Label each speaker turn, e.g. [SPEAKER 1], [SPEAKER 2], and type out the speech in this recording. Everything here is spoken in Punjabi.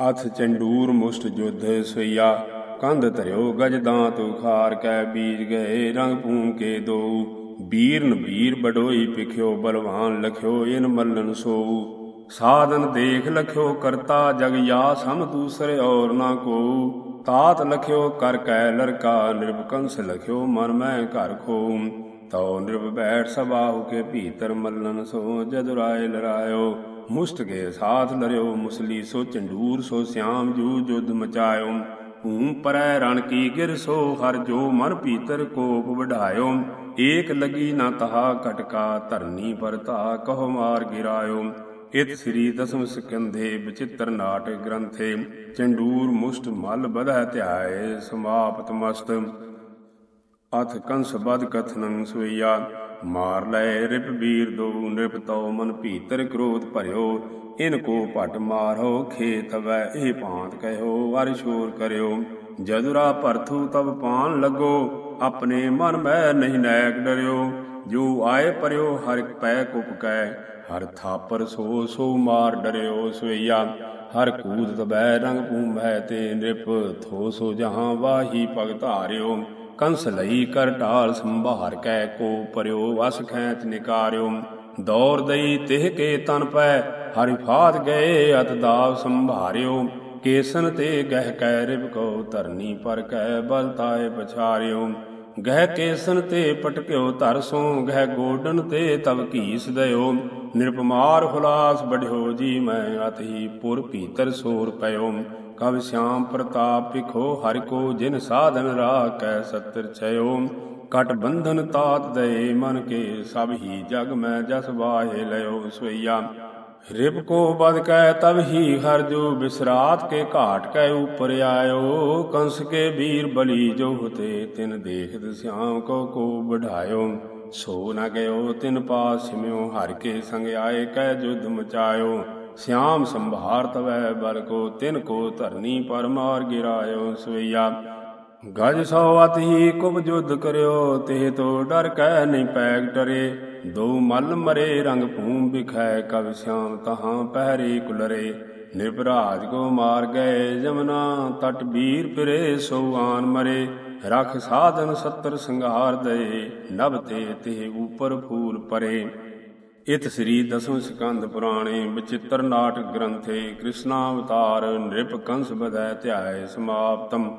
[SPEAKER 1] ਅਥ ਚੰਡੂਰ ਮੁਸ਼ਟ ਜੁਧ ਸਈਆ, ਕੰਧ ਧਰਿਓ ਗਜ ਦਾਂਤ ਉਖਾਰ, ਕੈ ਬੀਜ ਗਏ ਰੰਗ ਭੂਮ ਕੇ ਦੋ ਬੀਰਨ ਬੀਰ ਬਡੋਈ ਪਿਖਿਓ, ਬਲਵਾਨ ਲਖਿਓ, ਇਨ ਮੱਲਨ ਸੋ ਸਾਧਨ ਦੇਖ ਲਖਿਓ, ਕਰਤਾ ਜਗ ਯਾ, ਸਮ ਦੂਸਰੇ ਔਰ ਨਾ ਕੋ ਤਾਤ ਲਖਿਓ, ਕਰ ਕੈ ਲਰਕਾ ਨਿਰਭਕੰਸ ਲਖਿਓ, ਮਨ ਮੈਂ ਘਰ ਖੋ ਤਉ ਨਿਰਭ ਬੈਠ ਸਬਾਹੂ ਕੇ ਭੀਤਰ ਮੱਲਨ ਸੋ ਜਦ ਰਾਏ ਲਰਾਇਓ, ਮੁਸ਼ਟ ਕੇ ਸਾਥ ਲਰਿਓ, ਮੁਸਲੀ ਸੋ ਚੰਡੂਰ, ਸੋ ਸਿਆਮ ਜੂ ਜੁਦ ਮਚਾਇਓ। ਭੂਮ ਪਰੈ ਰਣ ਕੀ ਗਿਰ ਸੋ ਹਰ ਜੋ ਮਨ ਭੀਤਰ ਕੋਪ ਵਢਾਇਓ। ਏਕ ਲਗੀ ਨਾ ਤਹਾ ਕਟਕਾ ਧਰਨੀ ਪਰਤਾ ਕਹ ਮਾਰ ਗਿਰਾਇਓ। ਇਤ ਸ੍ਰੀ ਦਸਮ ਸਕੰਧੇ ਬਚਿੱਤਰ ਨਾਟ ਗ੍ਰੰਥੇ, ਚੰਡੂਰ ਮੁਸ਼ਟ ਮਲ ਬਧੈ ਧਿਆਏ, ਸਮਾਪਤ ਮਸਤ। ਅਥ ਕੰਸ ਬਦ ਕਥਨੰ ਸੁਈਆ। ਮਾਰ ਲੈ ਰਿਪ ਵੀਰ ਦੋ ਨਿਰਪ ਤਉ ਮਨ ਭੀਤਰ ਕ੍ਰੋਧ ਭਰਿਓ। ਇਨ ਕੋ ਪਟ ਮਾਰੋ, ਖੇਤ ਵੈ ਇਹ ਭਾਂਤ ਕਹਿਓ ਵਰ ਸ਼ੋਰ ਕਰਿਓ। ਜਦੁਰਾ ਭਰਥੂ ਤਬ ਪਾਨ ਲੱਗੋ, ਆਪਣੇ ਮਨ ਮੈਂ ਨਹੀਂ ਨੈਕ ਡਰਿਓ। ਜੋ ਆਏ ਪਰਿਓ, ਹਰ ਪੈ ਕੁਪ ਕੈ। ਹਰ ਥਾਪਰ ਸੋ ਸੋ ਮਾਰ ਡਰਿਓ ਸੋਈਆ। ਹਰ ਕੂਦ ਤਬੈ ਰੰਗ ਭੂਮੈ ਤੇ ਨਿਰਪ ਥੋ ਸੋ ਜਹਾਂ ਵਾਹੀ ਭਗ ਧਾਰਿਓ ਕੰਸ ਲਈ ਕਰ ਢਾਲ ਸੰਭਾਰ ਕੈ ਕੋ ਪਰਿਓ ਵਸ ਖੈਤ ਨਿਕਾਰਿਓ। ਦੌਰ ਦਈ ਤਿਹ ਕੇ ਤਨ ਪੈ, ਹਰਿ ਫਾਤ ਗਏ ਅਤ ਦਾਵ ਸੰਭਾਰਿਓ। ਕੇਸਨ ਤੇ ਗਹਿ ਕੈ ਰਿਬ ਕੋ ਧਰਨੀ ਪਰ ਕੈ ਬਲ ਤਾਏ ਪਛਾਰਿਓ। ਗਹਿ ਕੇਸਨ ਤੇ ਪਟਕਿਓ ਧਰ ਸੋ, ਗਹਿ ਗੋਡਨ ਤੇ ਤਬ ਕੀਸ ਦਇਓ ਨਿਰਪਮਾਰ ਹੁਲਾਸ ਬੜਿਓ ਜੀ, ਮੈਂ ਅਤਹੀ ਪੁਰ ਭੀਤਰ ਸੋਰ ਪਇਓ। ਕਵ ਸ਼ਿਆਮ ਪ੍ਰਤਾਪ ਪਿਖੋ ਹਰਿ ਕੋ ਜਿਨ ਸਾਧਨ ਰਾਖੈ ਸਤਰ ਛਇਓ। ਕਟ ਬੰਧਨ ਤਾਤ ਦਏ ਮਨ ਕੇ, ਸਭ ਹੀ ਜਗ ਮੈਂ ਜਸ ਬਾਹੇ ਲਇਓ ਸੋਈਆ ਰਿਪ ਕੋ ਬਦ ਕੈ ਤਬ ਹੀ ਹਰ ਜੋ ਬਿਸਰਾਤ ਕੇ ਘਾਟ ਕੈ ਉਪਰ ਆਇਓ, ਕੰਸ ਕੇ ਵੀਰ ਬਲੀ ਜੋ ਹਤੇ ਤਿਨ ਦੇਖਤ ਸਿਆਮ ਕੋ ਕੋ ਬਢਾਇਓ ਸੋ ਨ ਗਇਓ ਤਿਨ ਪਾਸ ਸਿਮਿਓ ਹਰ ਕੇ ਸੰਗ ਆਏ ਕੈ ਜੁਧ ਮਚਾਇਓ। ਸਿਆਮ ਸੰਭਾਰ ਤਵੈ ਬਲ ਕੋ ਤਿਨ ਕੋ ਧਰਨੀ ਪਰ ਮਾਰ ਗਿਰਾਇਓ ਸਵਈਆ। ਗਜ ਸੋ ਅਤਹੀ ਕੁਬ ਜੁਧ ਕਰਿਓ ਤੇ ਤੋ ਡਰ ਕਹਿ ਨਹੀਂ ਪੈਗ ਟਰੇ। ਦੋ ਮਲ ਮਰੇ, ਰੰਗ ਭੂਮ ਵਿਖੈ, ਕਵ ਸਿਆਮ ਤਹਾਂ ਪਹਿਰੇ ਕੁਲਰੇ। ਨਿਰਭਰਾਜ ਕੋ ਮਾਰ ਗਏ ਜਮਨਾ, ਤਟ ਵੀਰ ਫਿਰੇ, ਸੋ ਆਨ ਮਰੇ। ਰਖ ਸਾਧਨ ਸੱਤਰ ਸੰਘਾਰ ਦਏ ਨਭ ਤੇ ਤੇ ਉਪਰ ਫੂਲ ਪਰੇ। ਇਤ ਸ੍ਰੀ ਦਸਮ ਸਕੰਦ ਪੁਰਾਣੇ ਬਚਿੱਤਰ ਨਾਟਕ ਗ੍ਰੰਥੇ, ਕ੍ਰਿਸ਼ਨਾ ਅਵਤਾਰ, ਨਿਰਪ ਕੰਸ ਬਦੈ ਧਿਆਏ ਸਮਾਪਤਮ।